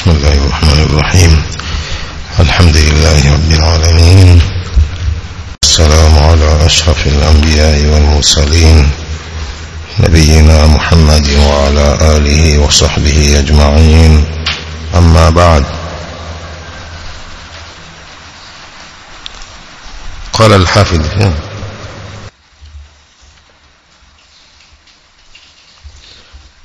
بسم الله الرحمن الرحيم. الحمد لله رب العالمين. السلام على أشرف الأنبياء والمرسلين. نبينا محمد وعلى آله وصحبه أجمعين. أما بعد. قال الحافظ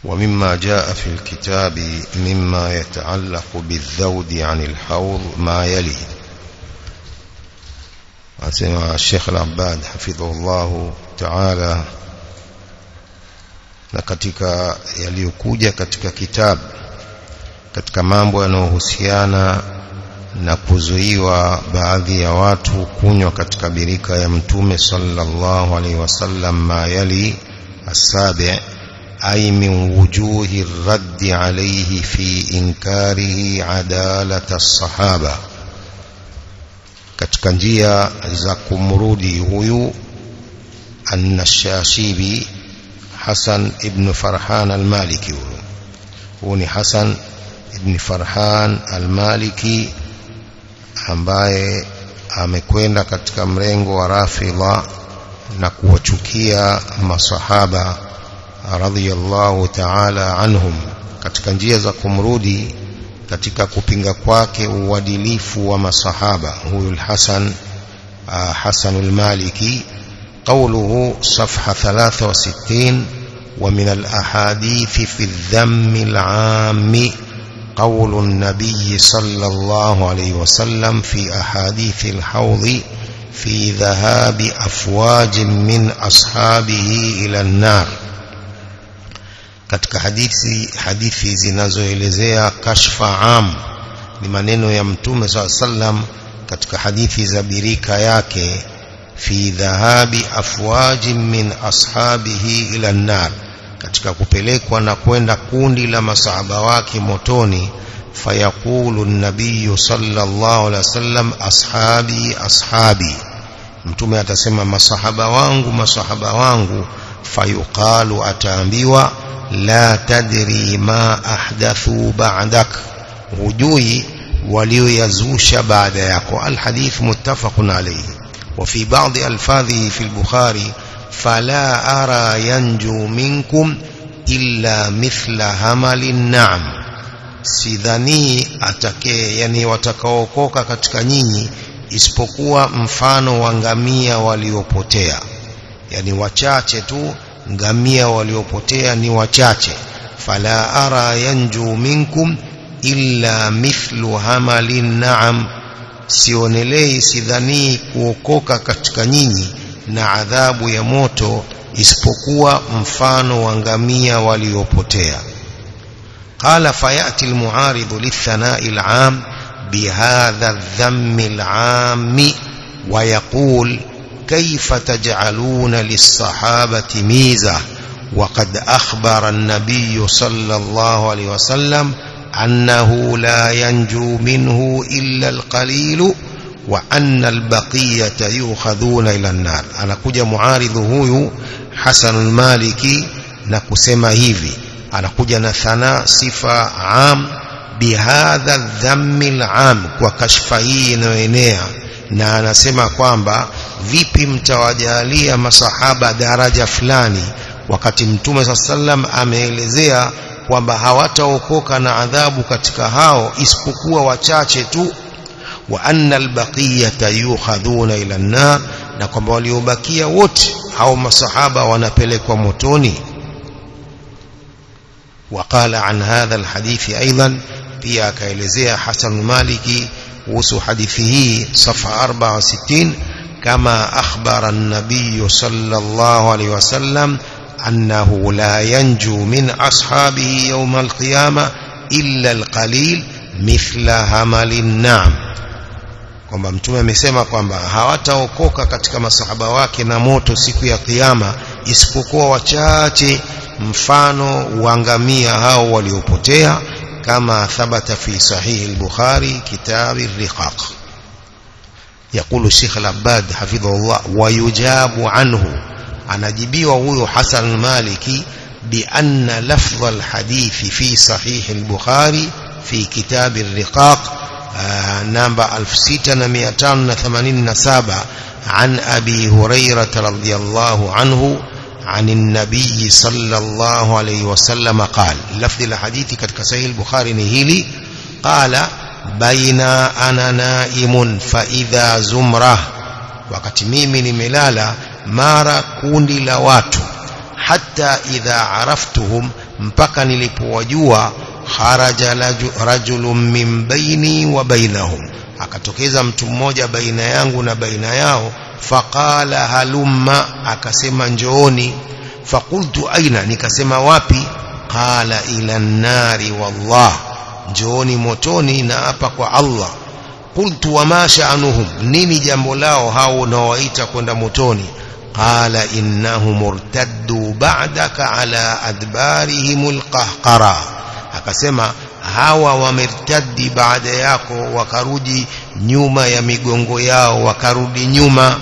ومما جاء في الكتاب مما يتعلق بالذود عن الحوض ما يلي أسمع الشيخ العباد حفظه الله تعالى. لكتك يليكوجة كتك كتاب كتك مامبو ينوهسيانا نكوزيوا بعض يواته كوني كتك بريكا يمتوم صلى الله عليه وسلم ما يلي السابع asabi من وجوه الرد عليه في إنكاره عدالة الصحابة. Katika njia za kumrudi huyu an-nashashibi Hasan ibn Farhan al-Maliki huyu. Ni Hasan ibn Farhan al-Maliki ambaye amekwenda katika mrengo wa Rafidha na kuwachukia masahaba radhiyallahu ta'ala anhum katika njia za kumrudi katika kupinga kwake uadilifu wa masahaba huyu al-Hasan Hasan al-Maliki قوله صفحة 63 ومن الأحاديث في الذم العام قول النبي صلى الله عليه وسلم في أحاديث الحوض في ذهاب أفواج من أصحابه إلى النار katika hadithi hadithi zinazoelezea kashfa am ni maneno ya mtume swalla sallam katika hadithi za birika yake fi dhahabi afwajin min ashabihi ila an-nar katika kupelekwa na kwenda kundi la masahaba wake motoni fayaqulu an-nabiy sallallahu alaihi wasallam ashabi ashabi. Mtume atasema masahaba wangu masahaba wangu fayuqalu ataambiwa لا تدري ما أحدثوا بعدك. هجوي وليزوش بعد يكو الحديث متفق عليه. وفي بعض ألفاظه في البخاري فلا أرى ينجو منكم إلا مثل همل النعم. سيداني أتكي يعني وتكوكوك كتكنيني إسبقوا مفانو وانغمية وليوبوتيا. يعني وچاة تو ngamia waliopotea ni wachache. Fala ara yanju minkum illa mithlu hamalin na'am. Sionelei sidhanii kuokoka katika nyinyi na adhabu ya moto isipokuwa mfano wa ngamia waliopotea. Qala fayati almu'arid lithana'i al'am bihadha adh-dhammi al'ami wa yaqul kayfa taj'aluna lis-sahabati miza وقد أخبر النبي صلى الله عليه وسلم أنه لا ينجو منه إلا القليل وأن البقية يؤخذون إلى النار. أنا كجا معارض هو حسن المالكي نكسما هيفي. أنا كجا نثناء صفة عام بهذا الذم العام وكشفه inayoenea na anasema kwamba vipi mtawajalia masahaba daraja fulani wakati mtume sallam ameelezea kwamba hawataokoka na adhabu katika hao isipokuwa wachache tu wa anna albaqiyata yukhadhuna ila an-nar na kwamba waliobakia wote hao masahaba wanapelekwa motoni وقال عن هذا الحديث ايضا pia akaelezea Hasan Maliki kuhusu hadithi hii safa 64 kama akhbara an-nabiy sallallahu alayhi wasallam annahu la yanju min ashabihi yawm al-qiyama illa al-qalil mithla hamalin na'am kwamba mtume amesema kwamba hawataokoka katika masahaba wake na moto siku ya kiyama isipokuwa wachache mfano uangamia hao waliopotea كما ثبت في صحيح البخاري كتاب الرقاق. يقول الشيخ العباد حفظه الله ويجاب عنه. عن أن جبيوه حسن المالكي بأن لفظ الحديث في صحيح البخاري في كتاب الرقاق نامب نبا 1687 عن أبي هريرة رضي الله عنه عن النبي صلى الله عليه وسلم قال لفظ الحديث كتك سيه البخاري نهيلي قال بين أنا نائم فإذا زمرة. وقت ميمن ملالا مارا كوني لوات حتى إذا عرفتهم مبكني لبوجوا خرج رجل من بيني وبينهم. akatokeza mtu mmoja baina yangu na faqala halumma akasema njooni faqultu aina nikasema wapi qala ila nari wallah njooni motoni na hapa kwa Allah qultu wama sha'nuhum nini jambo lao hao unaowaita kwenda motoni qala innahum murtaddu ba'daka ala adbarihim alqahqara akasema hawa wamertadi baada yako wakarudi nyuma ya migongo yao wakarudi nyuma.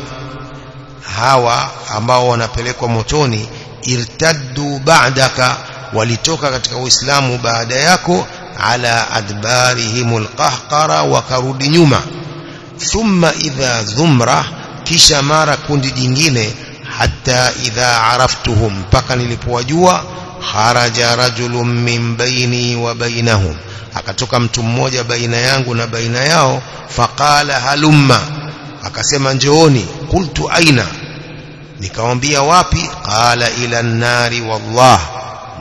Hawa ambao wanapelekwa motoni irtaddu ba'daka walitoka katika uislamu baada yako ala adbarihim alqahqara wakarudi nyuma. Thumma idha dhumra kisha mara kundi jingine hatta idha araftuhum mpaka nilipowajua kharaja rajulun min baini wa bainahum akatoka mtu mmoja baina yangu na baina yao faqala halumma akasema njooni qultu aina nikamwambia wapi qala ila nari wallah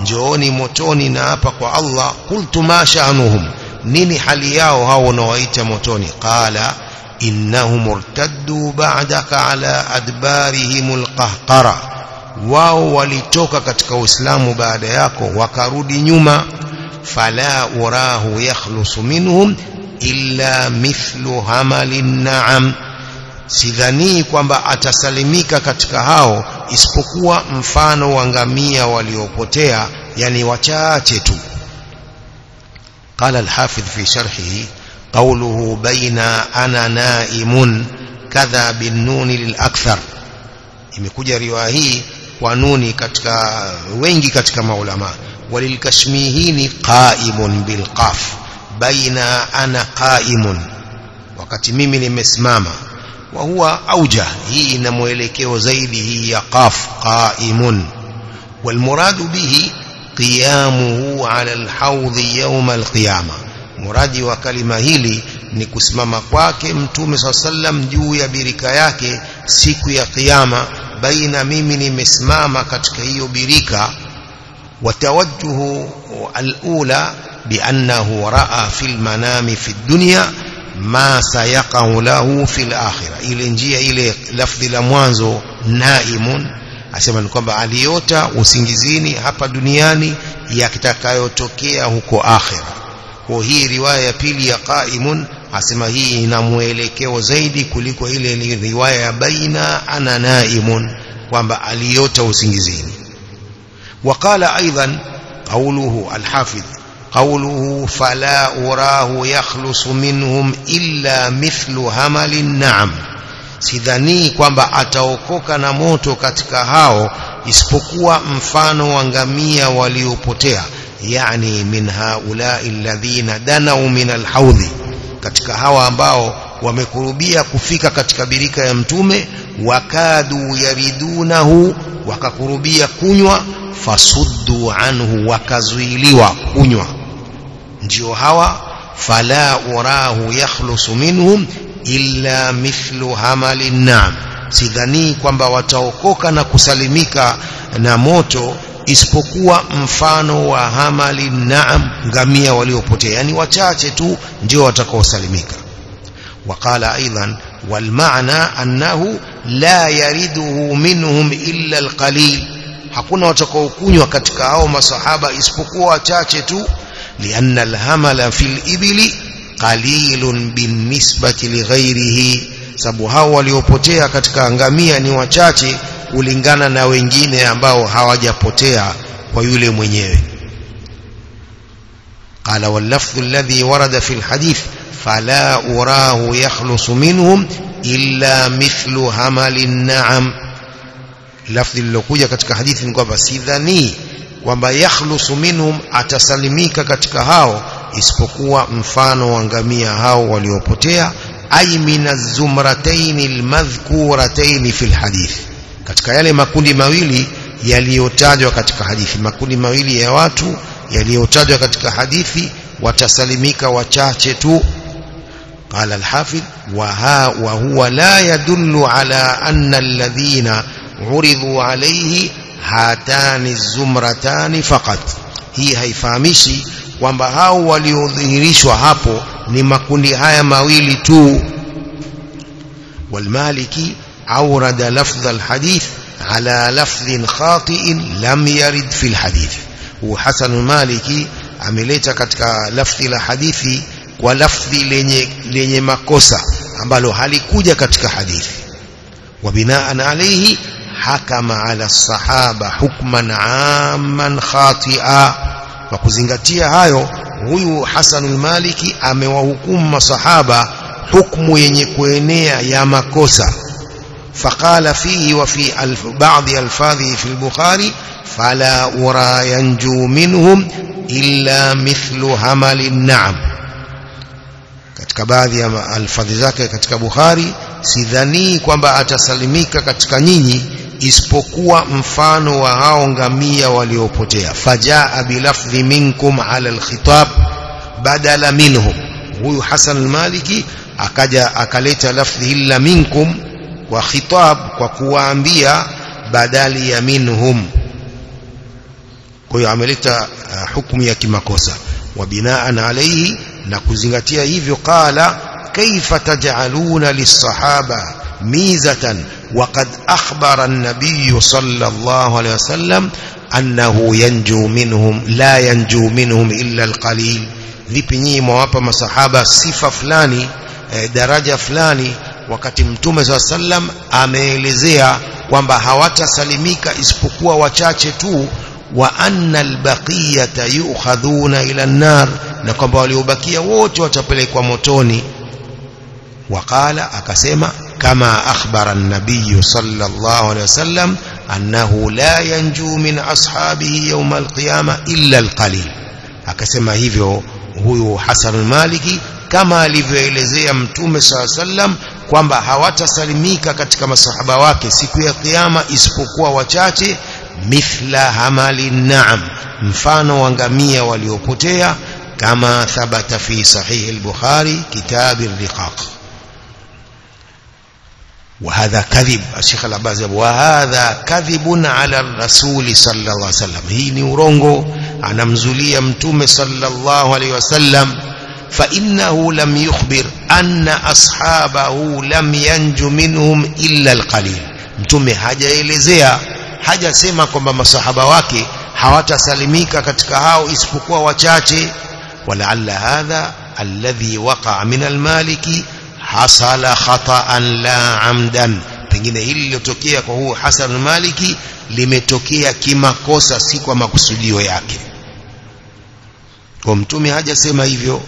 njooni motoni na hapa kwa Allah qultu ma sha'nuhum nini hali yao hao unaowaita motoni qala innahum murtaddu ba'daka ala adbarihim alqahqara wao walitoka katika uislamu baada yako wakarudi nyuma fala urahu yakhlusu minhum illa mithlu hamalin na'am sidhanii kwamba atasalimika katika hao isipokuwa mfano wa ngamia waliopotea yani wachache tu قال الحافظ في شرحه قوله بين أنا نائم كذا بالنون للأكثر imekuja riwaya hii kwa nuni katika wengi katika maulama Ana qaimun wakati mimi nimesimama wa huwa auja hii ina mwelekeo zaidi hii ya qaf qaimun والمراد به قيامه على الحوض يوم hili ni kusimama kwake mtume swalla sallam juu ya birika yake siku ya kiyama baina mimi nimesimama katika hiyo birika وتوجه الأولى بأنه رأى في المنام في الدنيا ما سيقع له في الآخرة. إلى نجي إلى لفظ لموانزو نائم. أسمى نكوم بأليوتا وسنجزيني هبا دنياني يكتاكا يتوكيا هكو آخرة. وهي رواية بيلي قائم. أسمى هي نمويلك وزيدي كلكو إلى رواية بين أنا نائم. وأنبا عليوتا وسنجزيني. وقال أيضا قوله الحافظ قوله فلا أراه يخلص منهم إلا مثل همل النعم. سيدني كما أتوكوك نموتو كتكهاو اسبقوا مفان وانغمية وليوبتيا يعني من هؤلاء الذين دنوا من الحوض كتكهاو أمباو wamekurubia kufika katika birika ya mtume wakadu yaridunahu wakakurubia kunywa fasuddu anhu wakazuiliwa kunywa. Ndio hawa fala urahu yakhlusu minhum illa mithlu hamali nam. Sidhanii kwamba wataokoka na kusalimika na moto isipokuwa mfano wa hamali naam ngamia waliopotea. Yani wachache tu ndio watakaosalimika وقال أيضا والمعنى أنه لا يرده منهم إلا القليل hakuna watakaokunywa katika hao masahaba isipokuwa wachache tu لأن الهمل في الإبل قليل بالنسبة لغيره sababu hao waliopotea katika ngamia ni wachache kulingana na wengine ambao hawajapotea kwa yule mwenyewe قال واللفظ الذي ورد في الحديث فلا أراه يخلص منهم إلا مثل همل النعم lafdhi lilokuja katika hadithi ni kwamba sidhani kwamba yakhlusu minhum atasalimika katika hao isipokuwa mfano wa ngamia hao waliopotea ay min az-zumratayn al-madhkuratayn fi al-hadith katika yale makundi mawili yaliyotajwa katika hadithi makundi mawili ya watu yaliyotajwa katika hadithi watasalimika wachache tu قال الحافظ وها وهو لا يدل على أن الذين عرضوا عليه هاتان الزمرتان فقط. Hii haifahamishi kwamba hao waliodhihirishwa hapo ni makundi haya mawili tu. والمالكي أورد لفظ الحديث على لفظ خاطئ لم يرد في الحديث وحسن المالكي katika lafzi la hadithi kwa lafzi lenye lenye makosa ambalo halikuja katika hadithi وبناء عليه حكم على الصحابة حكما عاما خاطئا وكزنgatia hayo huyu Hasan al-Maliki amewahukumu masahaba hukumu yenye kuenea ya makosa فقال فيه وفي الف بعض الفاظه في البخاري فلا أرى ينجو منهم إلا مثل همل النعم katika baadhi ya alfadhi zake katika Bukhari sidhani kwamba atasalimika katika nyinyi isipokuwa mfano wa hao ngamia waliopotea. Fajaa bilafdhi minkum ala alkhitab badala minhum. Huyu Hasan al-Maliki akaja akaleta lafdhi illa minkum kwa khitab kwa kuwaambia badali ya minhum. Kwa hiyo ameleta uh, hukumu ya kimakosa. Wa binaan alayhi na kuzingatia hivyo qala kaifa taj'aluna lis-sahaba mizatan وقد أخبر النبي صلى الله عليه وسلم أنه ينجو منهم لا ينجو منهم إلا القليل vipi nyinyi mwawapa masahaba sifa fulani eh, daraja fulani wakati mtume saa sallam ameelezea kwamba hawatasalimika isipokuwa wachache tu wa anna albaqiyata yu'khadhuna ila an-nar na kwamba waliobakia wote watapelekwa motoni. Waqala akasema kama akhbara an-nabiy sallallahu alayhi wasallam annahu la yanju min ashabihi yawm al-qiyama illa al-qalil. Akasema hivyo huyu Hasan al-Maliki kama alivyoelezea mtume saa sallam kwamba hawatasalimika katika masahaba wake siku ya kiyama isipokuwa wachache mithla hamali naam mfano wa ngamia waliopotea kama thabata fi sahih al-bukhari kitab ar-riqaq وهذا كذب الشيخ العباس وهذا كذب على الرسول صلى الله عليه وسلم hii ni urongo anamzulia mtume sallallahu alaihi wasallam فإنه لم يخبر أن أصحابه لم ينجو منهم إلا القليل mtume hajaelezea hajasema kwamba masahaba wake hawatasalimika katika hao isipokuwa wachache. Walaalla hadha alladhi waqa'a min almaliki hasala khata'an la amdan. Pengine hili lilotokea kwa huu Hasan al-Maliki limetokea kimakosa si kwa makusudio yake. Kwa mtume hajasema hivyo.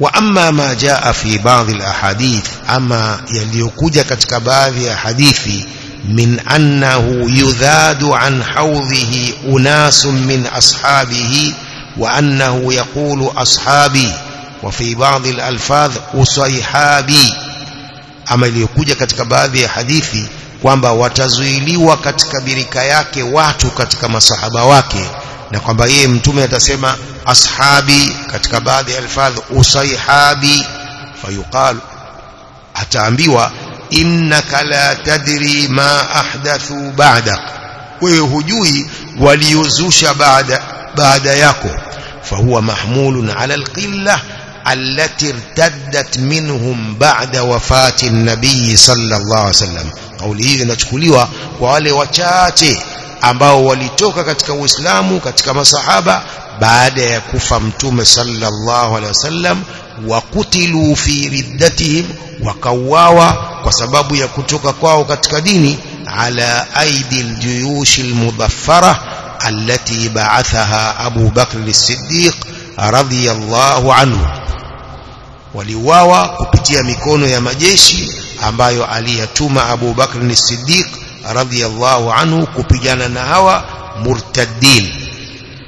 Wa amma ma jaa fi baadhi al-ahadith ama yaliyokuja katika baadhi ya hadithi من أنه يذاد عن حوضه أناس من أصحابه وأنه يقول أصحابي وفي بعض الألفاظ أصيحابي. أما ليكوجة كتك بابي حديثي كوانبا وتزويلوا كتك بركاياك واتو كتك مصحبواك نقوانبا يمتومي تسمى أصحابي كتك بابي ألفاظ أصيحابي فيقال أتعنبيوا إنك لا تدري ما أحدثوا بعدك. ويهجوي وليزوش بعد بعد يكو فهو محمول على القلة التي ارتدت منهم بعد وفاة النبي صلى الله عليه وسلم. قوله إذن أتكليوا وعلي وشاتي ambao وليتوكا katika Uislamu katika masahaba بعد ya kufa صلى الله عليه وسلم وقتلوا في ردتهم وقواوا kwa sababu ya kutoka kwao katika dini ala aidi aljuyush التي بعثها أبو بكر الصديق رضي الله عنه waliuawa kupitia mikono ya majeshi ambayo aliyatuma Abu Bakr as-Siddiq radhiyallahu anhu kupigana na hawa murtaddin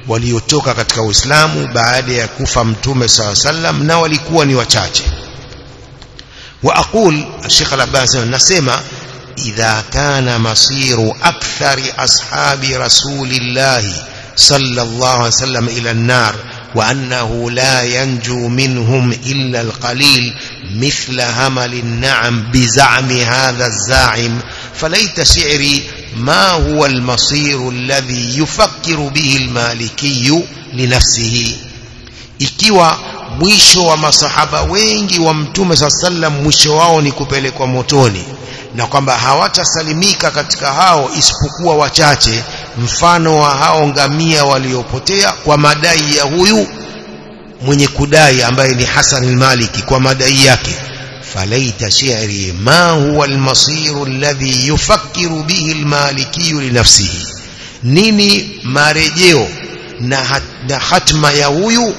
waliotoka katika Uislamu baada ya kufa mtume SAW sallam na walikuwa ni wachache وأقول الشيخ العباس نسيما إذا كان مصير أكثر أصحاب رسول الله صلى الله عليه وسلم إلى النار وأنه لا ينجو منهم إلا القليل مثل همل النعم بزعم هذا الزاعم فليت شعري ما هو المصير الذي يفكر به المالكي لنفسه؟ إكيوى mwisho wa masahaba wengi wa mtume saa sallam mwisho wao ni kupelekwa motoni na kwamba hawatasalimika katika hao isipokuwa wachache mfano wa hao ngamia waliopotea kwa madai ya huyu mwenye kudai ambaye ni Hasan al-Maliki kwa madai yake. Falaita shi'ri ma huwa al-masir alladhi yufakkiru bihi al-maliki li nafsihi? Nini marejeo na, hat, na hatma ya huyu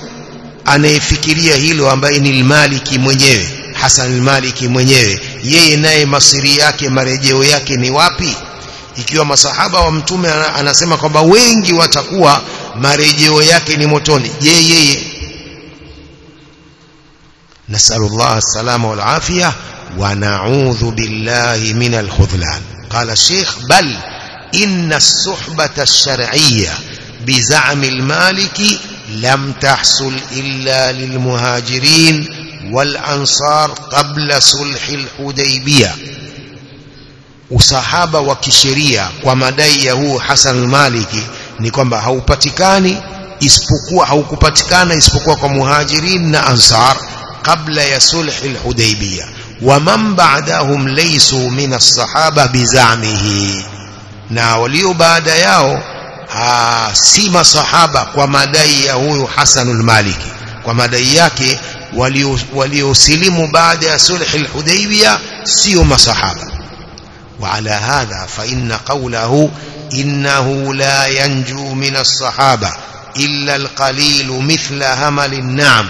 anayefikiria hilo ambaye ni almaliki mwenyewe Hasan almaliki mwenyewe yeye naye masiri yake marejeo yake ni wapi? Ikiwa masahaba wa mtume anasema kwamba wengi watakuwa marejeo yake ni motoni. Je yeye? Nasallallahu salama wal afia wa na'udhu billahi min alkhudlan qala sheikh bal inna suhbata ash-shar'iyya bi za'mi لم تحصل إلا للمهاجرين والأنصار قبل صلح الحديبية. وصحابة وكشرية ومدية حسن المالكي نكمبا هاو باتكاني اسبقوا هاو كباتكانا اسبقوا كمهاجرين أنصار قبل يصلح الحديبية ومن بعدهم ليسوا من الصحابة بزعمه ناوليو بعد ياهو ha, si masahaba kwa madai ya huyu Hasan al-Maliki kwa madai yake waliosilimu baada ya sulh al-Hudaybiyah sio masahaba وعلى هذا فإن قوله إنه لا ينجو من الصحابة إلا القليل مثل همل النعم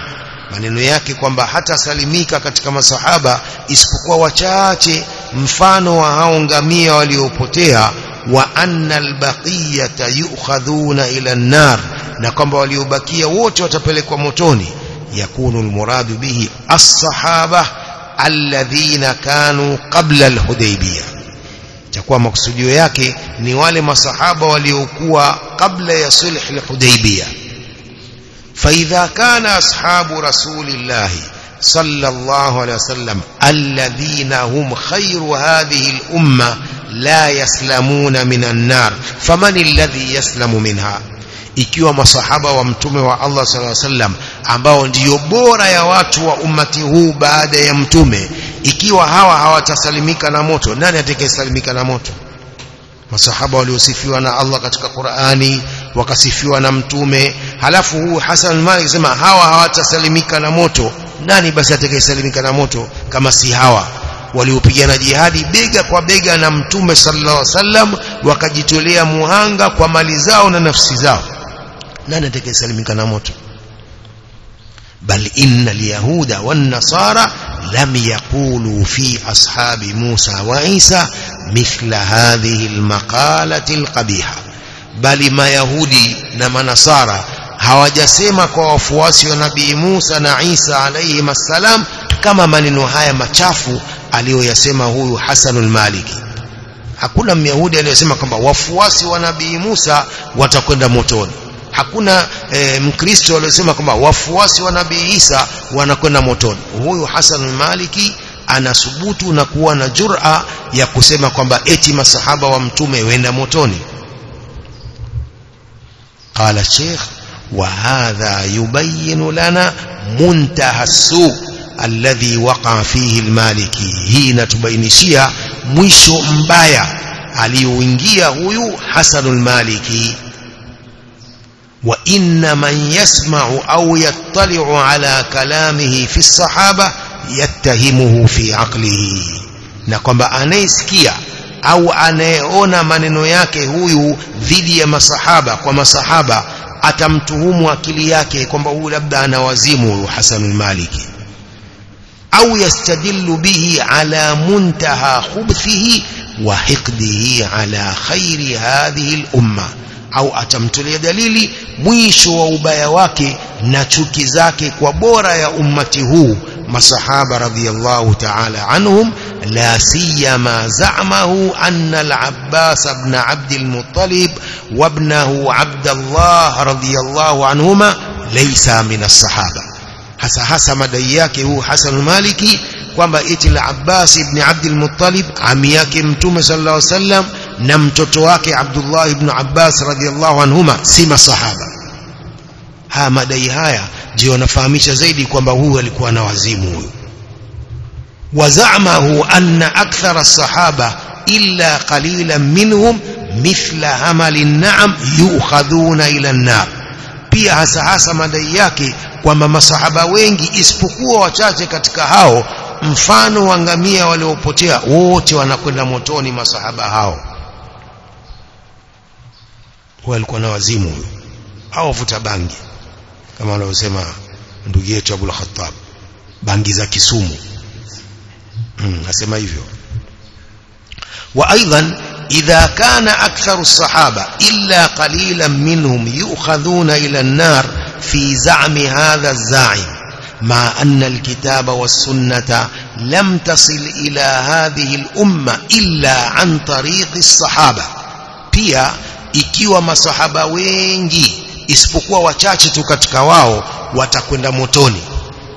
maneno yake kwamba hata salimika katika masahaba isipokuwa wachache mfano wa hao ngamia waliopotea anna albaqiyata yu'khadhuna ila an-nar na kwamba waliobakia wote watapelekwa motoni yakunu almuradu bihi as-sahaba alladhina kanu qabla al-hudaybiyah itakuwa makusudio yake ni wale masahaba waliokuwa kabla ya sulh al-Hudaybiyah فإذا كان أصحاب رسول الله صلى الله عليه وسلم الذين هم خير هذه الأمة la yaslamuna minan nar faman alladhi yaslamu minha. Ikiwa masahaba wa mtume wa Allah sallallahu alaihi wasallam ambao ndiyo bora ya watu wa ummati huu baada ya mtume ikiwa hawa hawatasalimika na moto nani atakayesalimika na moto? Masahaba waliosifiwa na Allah katika Qur'ani wakasifiwa na mtume halafu huu Hassan Malik sema hawa hawatasalimika na moto nani basi atakayesalimika na moto kama si hawa? Waliopigana jihadi bega kwa bega na mtume sallallahu alaihi wasallam wakajitolea muhanga kwa mali zao na nafsi zao nani atakayesalimika na moto بل إن اليهود والنصارى لم يقولوا في أصحاب موسى وعيسى مثل هذه المقالة القبيحة بل ما يهودي نما نصارى hawajasema kwa wafuasi wa nabii Musa na Isa alayhi assalam kama maneno haya machafu aliyoyasema huyu Hasanul Maliki hakuna myahudi aliyosema kwamba wafuasi wa nabii Musa watakwenda motoni. Hakuna e, mkristo aliyosema kwamba wafuasi wa nabii Isa wanakwenda motoni. Huyu Hasanul Maliki anasubutu na kuwa na jura ya kusema kwamba eti masahaba wa mtume wenda motoni. Qala sheikh wa hadha yubayinu lana muntaha suu الذي وقع فيه المالكي hii natubainishia mwisho mbaya aliyoingia huyu Hasanul Maliki وإن من يسمع أو يطلع على كلامه في الصحابة يتهمه في عقله na kwamba anayesikia au anayeona maneno yake huyu dhidi ya masahaba kwa masahaba atamtuhumu akili yake kwamba huyu labda ana wazimu huyu Hasan Maliki أو يستدل به على منتهى خبثه وحقده على خير هذه الأمة. أو أتمتلي دليل مويش وأوبايا واكي نتوكي زاكي كوبورا يا أمته مصحاب رضي الله تعالى عنهم لا سيما زعمه أن العباس بن عبد المطلب وابنه عبد الله رضي الله عنهما ليس من الصحابة. Hasa hasa madai yake huu Hasan al-Maliki kwamba eti al-Abbas ibn Abd al-Muttalib ami yake mtume sallallahu alaihi wasallam na mtoto wake Abdullah ibn Abbas radhiyallahu anhuma si masahaba haya madai haya ndio yanafahamisha zaidi kwamba huyu alikuwa na wazimu huyu akthara as-sahaba illa qalilan minhum mithla hamali an-na'am yu'khadhuna ila an-nar pia hasa hasa madai yake kwamba masahaba wengi isipokuwa wachache katika hao mfano wa ngamia waliopotea wote wanakwenda motoni masahaba hao. Walikuwa alikuwa na wazimu. Huyo au vuta bangi kama wanavyosema ndugu yetu Abul Khattab bangi za Kisumu. Mm, asema hivyo. Wa aidan إذا كان أكثر الصحابة إلا قليلا منهم يؤخذون إلى النار في زعم هذا الزاعم مع أن الكتاب والسنة لم تصل إلى هذه الأمة إلا عن طريق الصحابة. بيا إكيوا ما صحابة وينجي إسبقوا وشاشة كتكواو وتكوند موتوني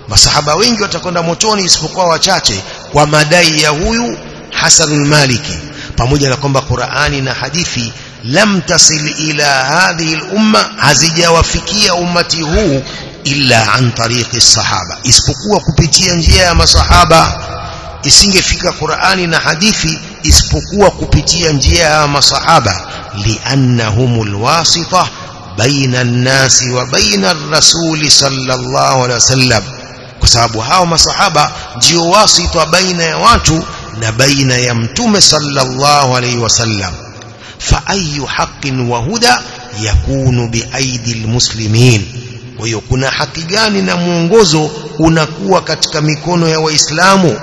ما صحابة وينجي وتكوند موتوني إسبقوا وشاشة ومدايا هو حسن المالكي pamoja na kwamba Qur'ani na hadithi lam tasil ila hadhihi al-umma hazijawafikia ummati huu illa an tariqi sahaba isipokuwa kupitia njia ya masahaba isingefika Qur'ani na hadithi isipokuwa kupitia njia ya masahaba liannahumul wasita baina an-nasi wa baina ar-rasul sallallahu alaihi wasallam kwa sababu hao masahaba ndio wasita baina ya watu نبين يمتم صلى الله عليه وسلم. فأي حق وهدى يكون بأيدي المسلمين. ويكون حق جاني نمونغوزو ونكوى كتكميكونو يا وإسلام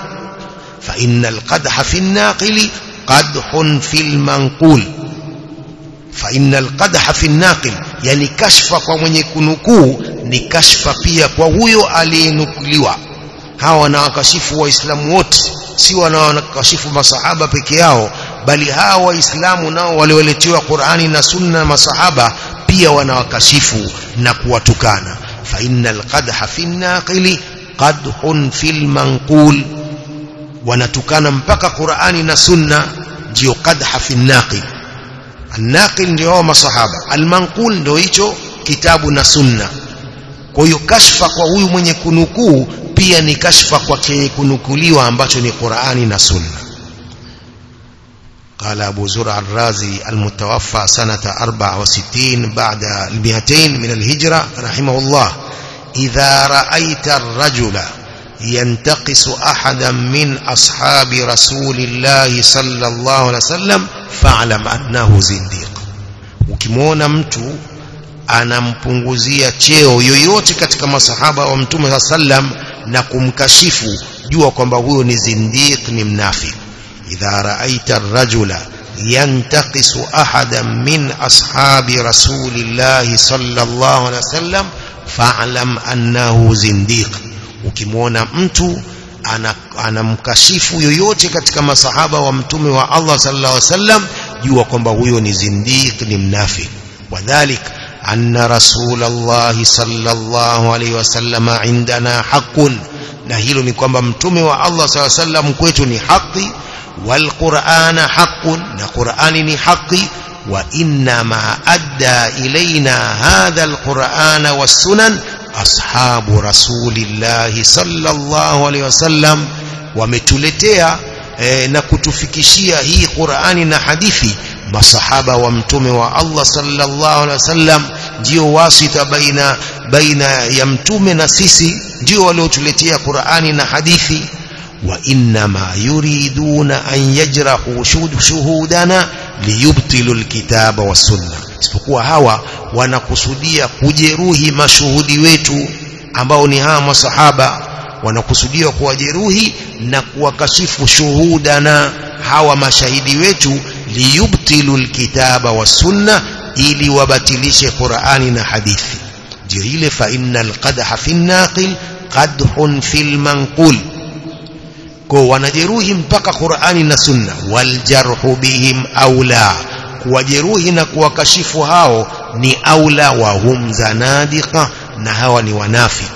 فإن القدح في الناقل قدح في المنقول. فإن القدح في الناقل يعني كشف ومن يكونكو نكشف فيك وهو ألي نكلوا هاو ناكشف وإسلام وطي si wanawakashifu masahaba peke yao bali hawa waislamu nao walioletewa Qur'ani na sunna na masahaba pia wanawakashifu na kuwatukana. Fa innal qadha fi an-naqili qadhun fil manqul. Wanatukana mpaka Qur'ani na sunna ndio qadha fi an-naqil an-naqil ndio masahaba. Al-manqul ndio hicho kitabu na sunna. Kwa hiyo kashfa kwa huyu mwenye kunukuu pia ni kashfa kwa chenye kunukuliwa ambacho ni Qur'ani na sunna. قال أبو زرع الرازي المتوفى سنة 64 بعد المئتين من الهجرة رحمه الله إذا رأيت الرجل ينتقص أحدا من أصحاب رسول الله صلى الله عليه وسلم فاعلم أنه زنديق ukimwona mtu anampunguzia cheo yoyote katika masahaba wa mtume sallam na kumkashifu jua kwamba huyo ni zindiq ni mnafiki idha raaita ar-rajula yantaqisu ahadan min ashabi rasulillahi sallallahu alaihi wasallam fa'lam annahu zindiq ukimwona mtu anamkashifu yoyote katika masahaba wa mtume wa Allah sallallahu alaihi wasallam jua kwamba huyo ni zindiq ni mnafiki wadhalik أن رسول الله صلى الله عليه وسلم عندنا حق. نهيل نكوم بمتومي والله صلى الله عليه وسلم كويتني حق والقرآن حق نقرآن حق وإنما أدى إلينا هذا القرآن والسنن أصحاب رسول الله صلى الله عليه وسلم ومتلتيا نكتفكشيا هي قرآننا حديثي masahaba wa mtume wa Allah sallallahu alaihi wasallam ndio wasita baina baina ya mtume na sisi ndio waliotuletea Qur'ani na hadithi. Wa inma yuriduna an yajrahu shuhudana liyubtilu alkitaba was sunna. Isipokuwa hawa wanakusudia kujeruhi mashuhudi wetu ambao ni hawa masahaba. Wanakusudia kuwajeruhi na kuwakashifu shuhudana hawa mashahidi wetu liyubtilu alkitaba wasunna ili wabatilishe Qur'ani na hadithi ndio ile fa innal qadha fi naqil qadhun fil manqul kwa wanajeruhi mpaka Qur'ani na Sunna wal jarhu bihim aula kuwajeruhi na kuwakashifu hao ni aula wa hum zanadiqa na hawa ni wanafiki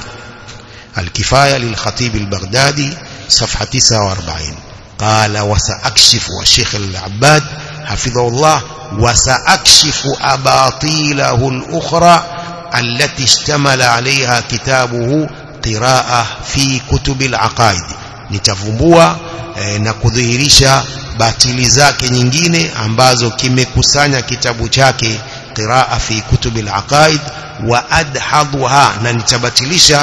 الكفاية للخطيب البغدادي صفحة 49 قال وسأكشف الشيخ العباد حفظه الله وسأكشف أباطيله الأخرى التي اشتمل عليها كتابه قراءة في كتب العقائد. نتفبوا نكذهرش باطل ذاك نجين أمبازو كيمي كوسانيا كتاب جاك قراءة في كتب العقائد وأدحضها نتبتلش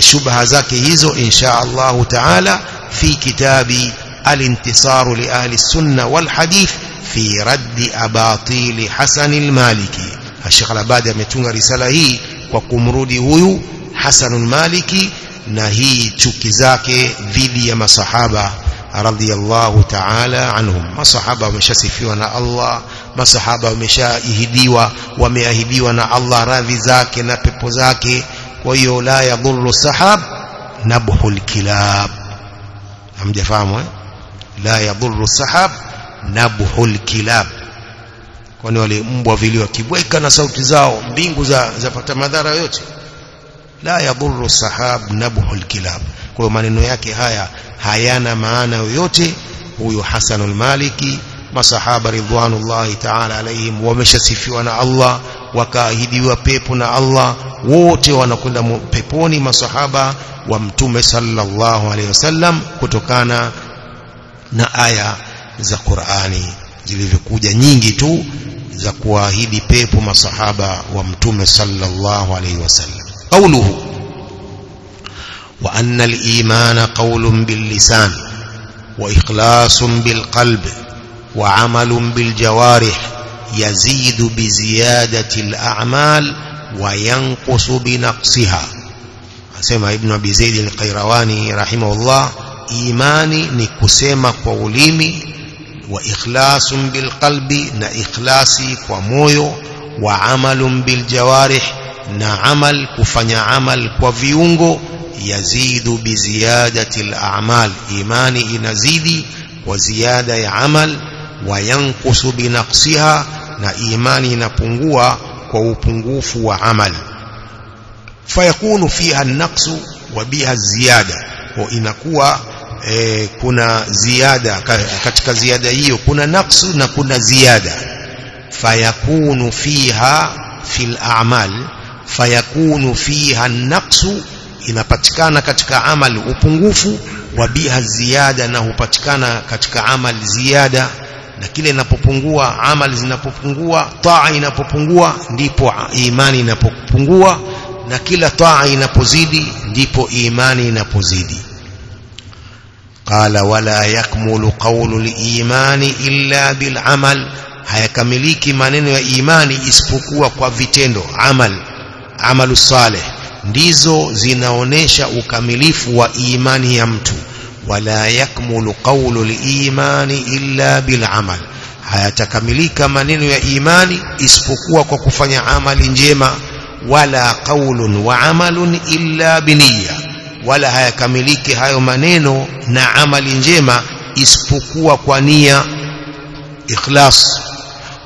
شبه زاكي هيزو إن شاء الله تعالى في كتابي الانتصار لأهل السنة والحديث في رد أباطيل حسن المالكي. الشيخ الأبادي متون رسالة هي وقمرود هو حسن المالكي نهي تكزاك ذي مصحابة رضي الله تعالى عنهم ما صحابة مشا سفيونا الله ما صحابة مشا إهديوا ومأهديونا الله راضي زاك نببو زاك ويو لا يضل السحاب نبح الكلاب هم دفعهم ويو la yadhurru sahab nabhul kilab. Kwani wale mbwa vile wakibweka na sauti zao mbingu za zapata madhara yote? La yadhurru sahab nabhul kilab. Kwa hiyo maneno yake haya hayana maana yoyote. Huyu Hasanul Maliki masahaba ridwanullahi ta'ala alaihim wameshasifiwa na Allah wakaahidiwa pepo na Allah wote wanakwenda peponi masahaba wa mtume sallallahu alaihi wasallam kutokana na aya za Qur'ani zilivyokuja nyingi tu za kuahidi pepo masahaba wa mtume sallallahu alaihi wasallam qawluhu wa anna al-iman qawlun bil lisan wa ikhlasun bil qalb wa amalun bil jawarih yazidu bi ziyadati al-a'mal wa yanqusu bi naqsiha asema ibn abi zaid al-qayrawani rahimahullah imani ni kusema kwa ulimi wa ikhlasun bil qalbi na ikhlasi kwa moyo wa amalun bil jawarih na amal kufanya amal kwa viungo yazidu bi ziyadati al a'mal imani inazidi kwa ziada ya amal wa yanqusu bi naqsiha na imani inapungua kwa upungufu wa amal fayakunu fiha an-naqsu wa biha ziyada kwa inakuwa e, kuna ziada. Katika ziada hiyo kuna naqsu na kuna ziada. Fayakunu fiha fil a'mal. Fayakunu fiha naqsu. Inapatikana katika amal upungufu wa biha ziada na hupatikana katika amal ziada. Na kile inapopungua amal zinapopungua taa inapopungua ndipo imani inapopungua. Na kila taa inapozidi ndipo imani inapozidi قال ولا يكمل قول الإيمان إلا بالعمل hayakamiliki maneno ya imani isipokuwa kwa vitendo amal amalu saleh ndizo zinaonesha ukamilifu wa imani ya mtu wala yakmulu qawlu al-imani illa bil amal hayatakamilika maneno ya imani isipokuwa kwa kufanya amali njema wala qawlun wa amalun illa biniyya wala hayakamiliki hayo maneno na amali njema isipokuwa kwa nia ikhlas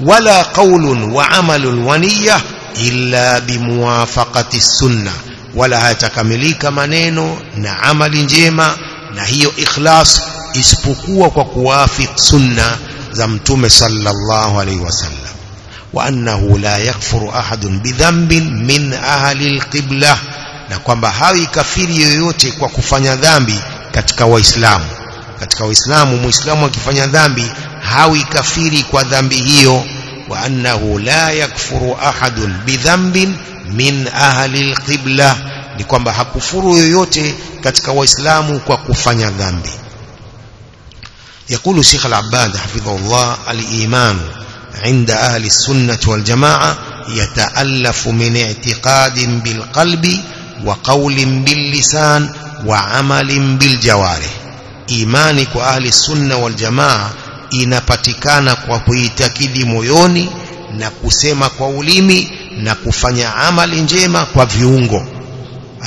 wala qaulun wa amalun wa niyya illa bimuwafaqati sunna wala hayatakamilika maneno na amali njema na hiyo ikhlas isipokuwa kwa kuwafik sunna za mtume sallallahu alaihi wasallam wa annahu la yakfuru ahadun bidhanbin min ahli alqiblah na kwamba hawi kafiri yoyote kwa kufanya dhambi katika waislamu katika waislamu muislamu akifanya dhambi hawi kafiri kwa dhambi hiyo wa annahu la yakfuru ahadun bidhanbin min ahli alqibla ni kwamba hakufuru yoyote katika waislamu kwa kufanya dhambi يقول شيخ العباد حفظه الله الإيمان عند أهل السنة والجماعة يتألف من اعتقاد بالقلب وقول باللسان وعمل بالجوارح. kwa ahli sunna wal jamaa inapatikana kwa kuitakidi moyoni na kusema kwa ulimi na kufanya amali njema kwa viungo.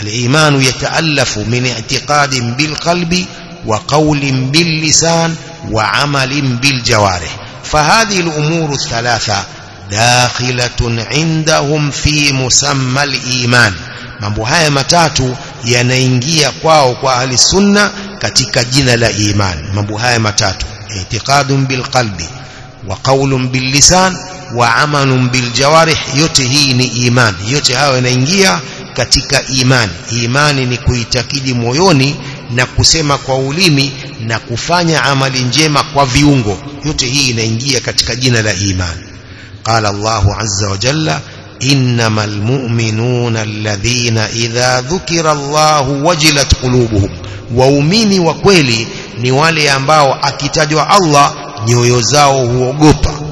الإيمان يتألف من اعتقاد بالقلب وقول باللسان وعمل بالجوارح فهذه الأمور الثلاثة داخلة عندهم في مسمى الإيمان mambo haya matatu yanaingia kwao kwa ahli sunna katika jina la iman. Mambo haya matatu i'tiqadun bilqalbi wa qawlun billisan wa amalun biljawarih yote hii ni iman. Yote hayo yanaingia katika imani imani ni kuitakidi moyoni na kusema kwa ulimi na kufanya amali njema kwa viungo. Yote hii inaingia katika jina la iman. Qala Allahu azza wa jalla إنما المؤمنون الذين إذا ذكر الله وجلت قلوبهم. وأميني وكويلي نوالي أنباو أكتجو الله هو وقوبا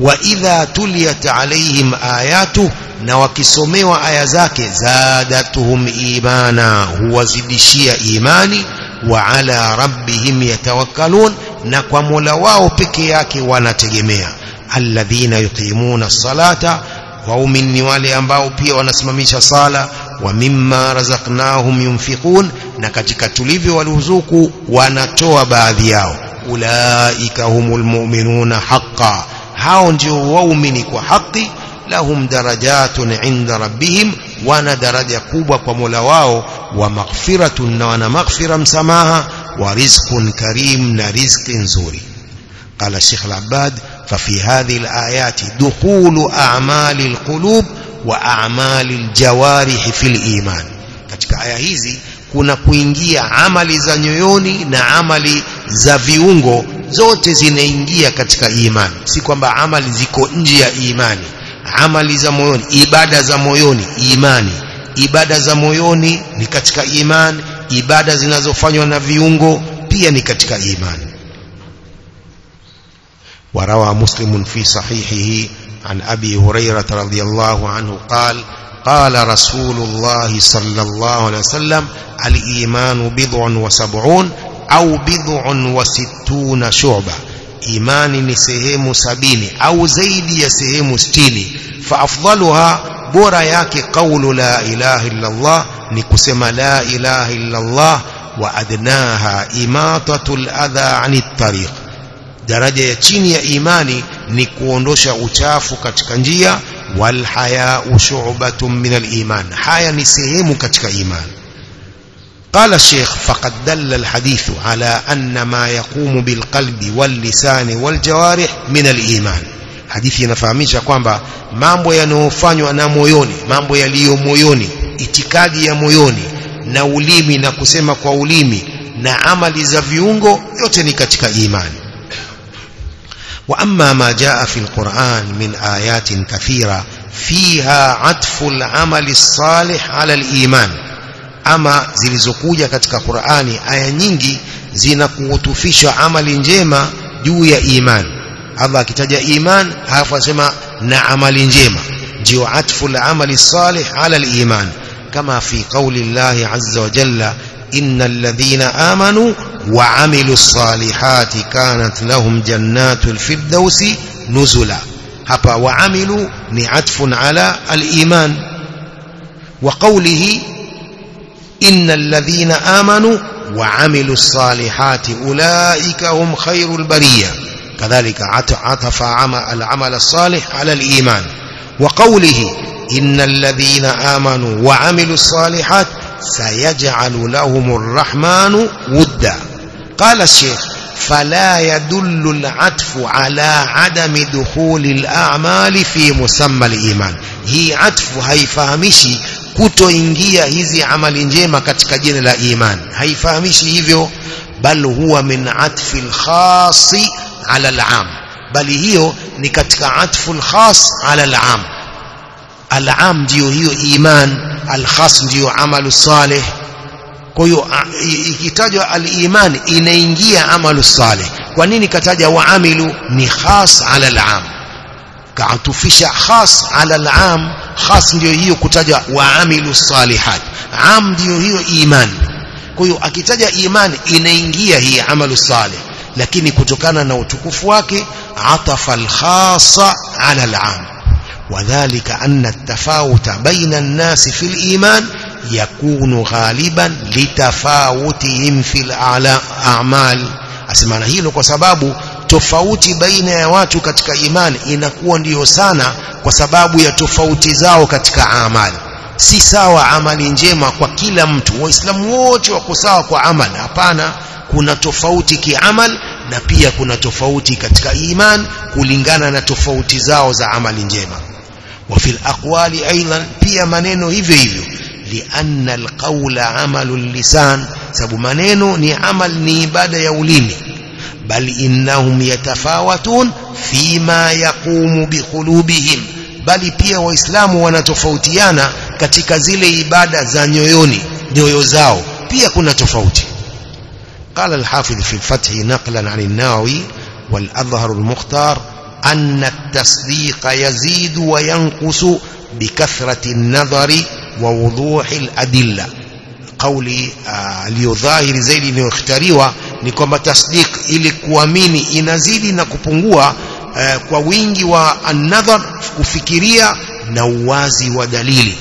وإذا تليت عليهم آياته نوكسوميو آيازاك زادتهم إيمانا هو زدشي إيماني وعلى ربهم يتوكلون نقوم لواو بكياك ونتجميع الذين يقيمون الصلاة waumini ni wale ambao pia wanasimamisha sala wa mimma razaqnahum yunfiqun na katika tulivyo waruzuku wanatoa baadhi yao ulaika humul mu'minuna haqqan hao ndio waumini kwa haki lahum darajatun inda rabbihim wana daraja kubwa kwa Mola wao wa maghfiratun na wana maghfira msamaha wa rizqun karim na riziki nzuri قال الشيخ العباد ففي هذه الآيات دخول أعمال القلوب وأعمال الجوارح في الإيمان katika aya hizi kuna kuingia amali za nyoyoni na amali za viungo zote zinaingia katika imani si kwamba amali ziko nje ya imani amali za moyoni ibada za moyoni imani ibada za moyoni ni katika imani ibada zinazofanywa na viungo pia ni katika imani وروى مسلم في صحيحه عن أبي هريرة رضي الله عنه قال قال رسول الله صلى الله عليه وسلم الإيمان بضع وسبعون أو بضع وستون شعبة. إيمان سهم سبين أو زيد سهم ستين فأفضلها برياك قول لا إله إلا الله نكسم لا إله إلا الله وأدناها إماطة الأذى عن الطريق. daraja ya chini ya imani ni kuondosha uchafu katika njia wal haya'u shu'batun min al-iman haya ni sehemu katika imani قال الشيخ فقد دل الحديث على أن ما يقوم بالقلب واللسان والجوارح من الإيمان hadithi inafahamisha kwamba mambo yanayofanywa na moyoni mambo yaliyo moyoni itikadi ya moyoni na ulimi na kusema kwa ulimi na amali za viungo yote ni katika imani وأما ما جاء في القرآن من آيات كثيرة فيها عطف العمل الصالح على الإيمان. أما زلزقوجة كتك قرآن آية نينجي زينك وتفش عمل جيما جوية إيمان الله كتجى إيمان هافزما نعمل جيما جو عطف العمل الصالح على الإيمان كما في قول الله عز وجل إن الذين آمنوا lahum jannatul firdausi nuzula hapa wa amilu ni atfun ala al-iman wa qawlihi إن الذين آمنوا وعملوا الصالحات أولئك هم خير البرية. كذلك عطف العمل الصالح على الإيمان. وقوله إن الذين آمنوا وعملوا الصالحات سيجعل لهم الرحمن ودا. قال الشيخ فلا يدل العطف على عدم دخول الأعمال في مسمى الإيمان. هي عطف هاي فهمشي كتو إنجية هزي عمل جيمة كتكجين لا إيمان. هاي فهمشي هذيو بل هو من عطف الخاص على العام. بل هيو نكتك عطف الخاص على العام. العام ديو هيو إيمان الخاص ديو عمل الصالح kwa hiyo ikitajwa aliman inaingia amalu salih kwa nini kataja waamilu ni khas ala alam kaatufisha khas ala alam khas ndio hiyo kutaja waamilu salihat am ndio hiyo imani kwa hiyo akitaja imani inaingia hii amalu salih lakini kutokana na utukufu wake atafa alkhasa على العام وذلك أن التفاوت بين الناس في الإيمان yakunu ghaliban litafawutihim fil a'mal. Asemana hilo kwa sababu tofauti baina ya watu katika imani inakuwa ndiyo sana kwa sababu ya tofauti zao katika amali si sawa amali njema kwa kila mtu. Waislamu wote wako sawa kwa amali. Hapana kuna tofauti kiamal na pia kuna tofauti katika iman kulingana na tofauti zao za amali njema. Wa fil aqwali aidan pia maneno hivyo hivyo. لأن القول عمل اللسان. سبب منينو ني عمل ني عبادة يا وليمي. بل إنهم يتفاوتون فيما يقوم بقلوبهم. بل pia waislamu wanatofautiana katika zile ibada za nyoyoni nyoyo zao pia kuna tofauti قال الحافظ في الفتح نقلا عن النووي والأظهر المختار أن التصديق يزيد وينقص بكثرة النظر ووضوح الأدلة قولي aliyodhahiri zaidi inayokhtariwa ni kwamba tasdiq ili kuamini inazidi na kupungua uh, kwa wingi wa an-nadhar kufikiria na uwazi wa dalili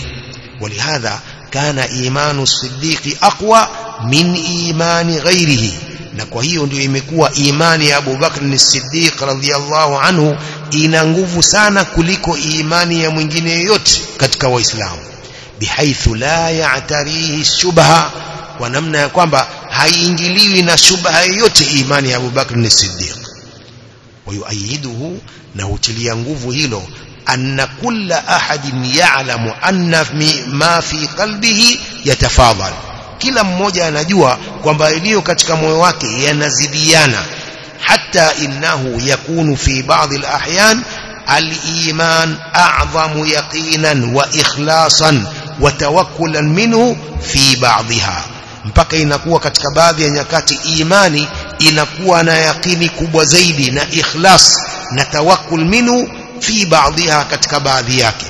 ولهذا كان إيمان الصديق أقوى من إيمان غيره na kwa hiyo ndio imekuwa imani ya Abu Bakr as-Siddiq radhiyallahu anhu ina nguvu sana kuliko imani ya mwingine yoyote katika waislamu بحيث لا يعتريه الشبهة. ونمنا يقوم بحيينجليونا شبهة يوتي إيمان أبو بكر الصديق. ويؤيده نهوتلي ينقوف هيلو أن كل أحد يعلم أن ما في قلبه يتفاضل. كلا موجة نجوى قوم بإليو كتك مواكي ينزبيانا حتى إنه يكون في بعض الأحيان الإيمان أعظم يقينا وإخلاصا. Tawakkulan minhu fi ba'dha mpaka inakuwa katika baadhi ya nyakati imani inakuwa na yakini kubwa zaidi na ikhlas na tawakkul minhu fi ba'dha katika baadhi yake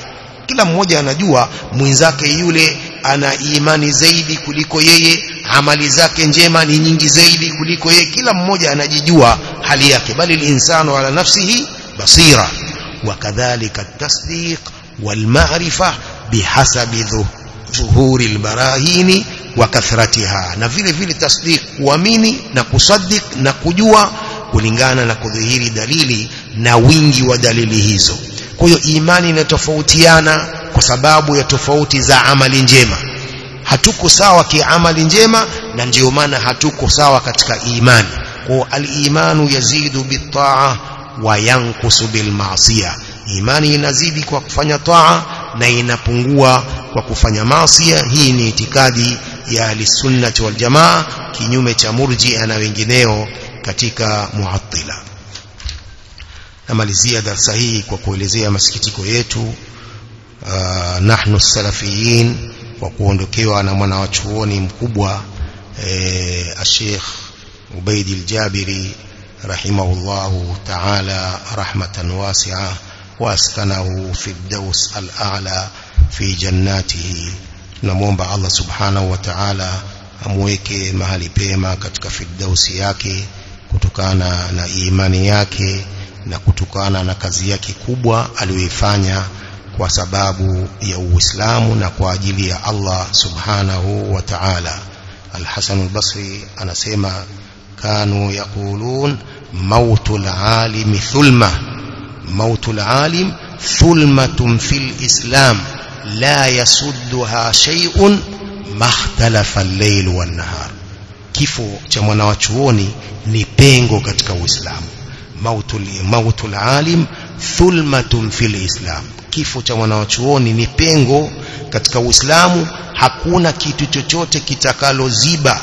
kila mmoja anajua mwenzake yule ana imani zaidi kuliko yeye amali zake njema ni nyingi zaidi kuliko yeye kila mmoja anajijua hali yake bali linsanu ala nafsihi basira wakadhalika tasdiq walmaarifa bihasabi dhuhuri albarahini wa kathratiha. Na vile vile tasdiq kuamini na kusaddiq na kujua kulingana na kudhihiri dalili na wingi wa dalili hizo. Kwa hiyo imani inatofautiana kwa sababu ya tofauti za amali njema. Hatuko sawa kiamali njema na ndio maana hatuko sawa katika imani. Kwa al-imanu yazidu bitaa wa yankusu bil-ma'siyah. Imani inazidi kwa kufanya taa na inapungua kwa kufanya maasiya. Hii ni itikadi ya ahlisunnati wal jamaa kinyume cha murji'a na wengineo katika muattila. Namalizia darasa hii kwa kuelezea masikitiko yetu uh, nahnu salafiyin kwa kuondokewa na mwana wa chuoni mkubwa eh, Sheikh Ubaid al-Jabiri rahimahullahu ta'ala rahmatan wasi'a waskanahu fi ad-daws al-a'la fi jannatihi tunamwomba Allah subhanahu wa amweke mahali pema katika firdausi yake kutokana na imani yake na kutokana na kazi yake kubwa aliyoifanya kwa sababu ya Uislamu na kwa ajili ya Allah subhanahu wa ta'ala. Al-Hasan al-Basri anasema kanu yaqulun mautul alimi thulma mautul alim thulmatun fil islam la yasudduha shay'un mahtalafa al-layl wan-nahar. Kifo cha mwanawachuoni ni pengo katika Uislamu. Mautul mautul alim thulmatun fil islam. Kifo cha mwanawachuoni ni pengo katika Uislamu. Hakuna kitu chochote kitakaloziba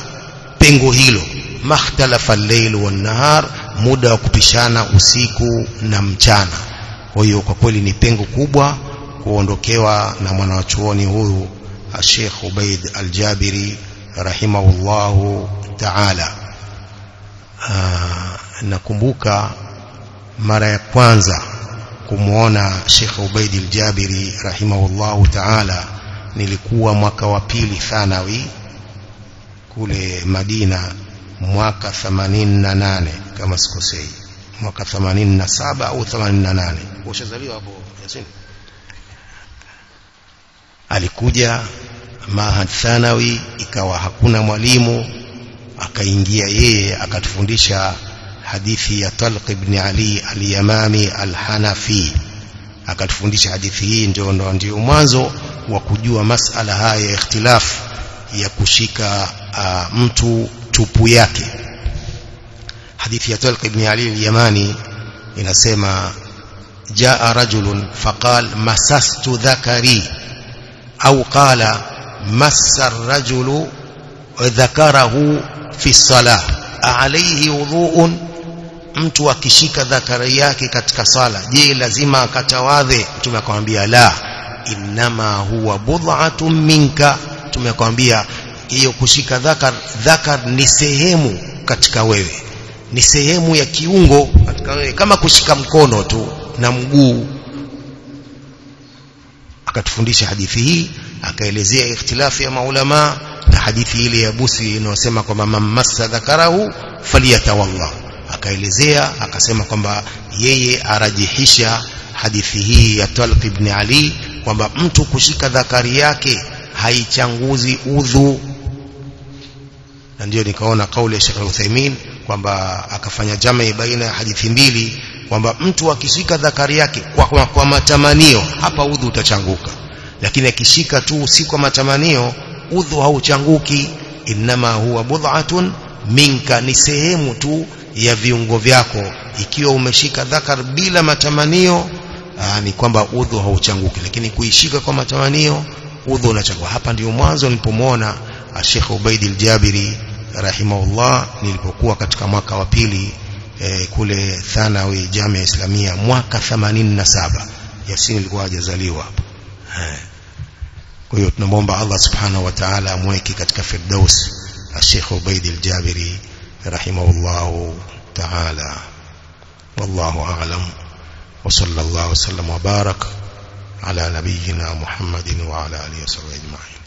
pengo hilo. Makhtalafa al-layl wan-nahar muda wa kupishana usiku na mchana. Kwa hiyo kwa kweli ni pengo kubwa kuondokewa na mwanawachuoni huyu Sheikh Ubaid Al-Jabiri rahimahullahu ta'ala. Nakumbuka mara ya kwanza kumwona Sheikh Ubaid al-Jabiri rahimahullahu ta'ala nilikuwa mwaka wa pili thanawi kule Madina mwaka 88 kama sikosei. Mwaka 87 au 88 ushazaliwa hapo Yasin? Alikuja mahad thanawi ikawa hakuna mwalimu akaingia yeye akatufundisha hadithi ya Talq ibn Ali al-Yamami al-Hanafi. Akatufundisha hadithi hii ndio ndio mwanzo wa kujua masala haya ya ikhtilafu ya kushika uh, mtu tupu yake hadithi ya Talq ibn Ali al-Yamani inasema jaa rajulun faqal masastu dhakari au qala massa ar-rajulu dhakarahu fi salah alayhi wudhu'un mtu akishika dhakari yake katika sala je lazima akatawadhe mtume akamwambia la inma huwa bud'atun minka mtume hiyo kushika dhakar dhakar ni sehemu katika wewe. Ni sehemu ya kiungo katika wewe. Kama kushika mkono tu na mguu. Akatufundisha hadithi hii akaelezea ikhtilafu ya maulama na hadithi ile ya Busi inayosema kwamba mamassa dhakarahu faliyatawalla akaelezea akasema kwamba yeye arajihisha hadithi hii ya Talq ibn Ali kwamba mtu kushika dhakari yake haichanguzi udhu na ndio nikaona kauli ya Sheikh Uthaymeen kwamba akafanya jamii baina ya hadithi mbili kwamba mtu akishika dhakari yake kwa, kwa, kwa matamanio hapa udhu utachanguka. Lakini akishika tu si kwa matamanio udhu hauchanguki. Inma huwa bud'atun minka ni sehemu tu ya viungo vyako. Ikiwa umeshika dhakar bila matamanio aa, ni kwamba udhu hauchanguki. Lakini kuishika kwa matamanio udhu unachangua. Hapa ndio mwanzo nilipomwona Sheikh Ubaid al-Jabiri rahimahullah nilipokuwa katika mwaka wa pili e, kule Thanawi Jamia Islamia mwaka 87 Yasin alikuwa hajazaliwa hapo kwa hiyo tunamwomba Allah subhanahu wa ta'ala amweke katika firdaus Sheikh Ubaid al-Jabiri rahimahullah ta'ala wallahu a'lam wa sallallahu sallam wa barak ala nabiyyina Muhammadin wa ala alihi wa sahbihi ajma'in